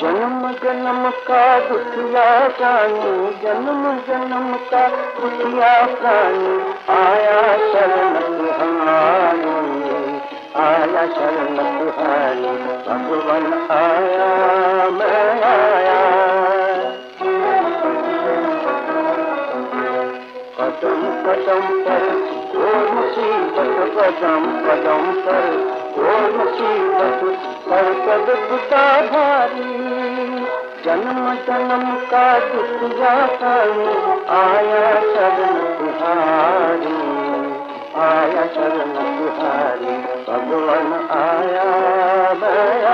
जन्म जन्म का दुखिया प्राणी जन्म जन्म का दुखिया प्राणी आया शरण तुहारी आया शरण भगवान आया मैं कदम कदम पर ओ मुसीबत पदम पदम पर ओ मुसीबत पर पद पिता भारी जन्म जन्म का दुख जातानी आया शरण तुहारी, आया शरण तुहारी, भगवान आया मैं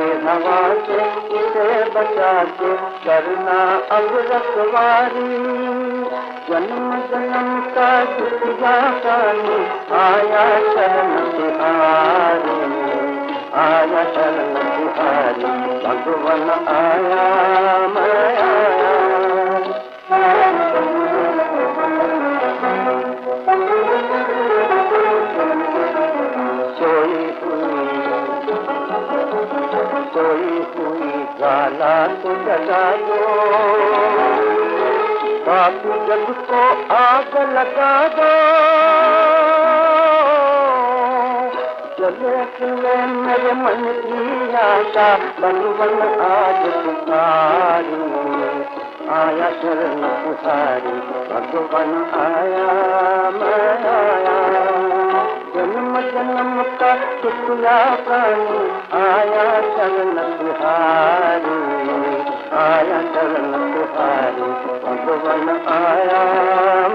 हवा से उसे बचा के करना अब रखवारी जन्म जन्म का दुखिया कानी आया शरण बिहारी आया शरण बिहारी भगवान आया, मैं आग दो। चले चले मेरे मन बन बन आज पुकारी। आया शरण पुकारी भगवान आया मैं आया जन्म का प्राणी. आया चरण तुहारी आया चरण तुहारी भगवान आया.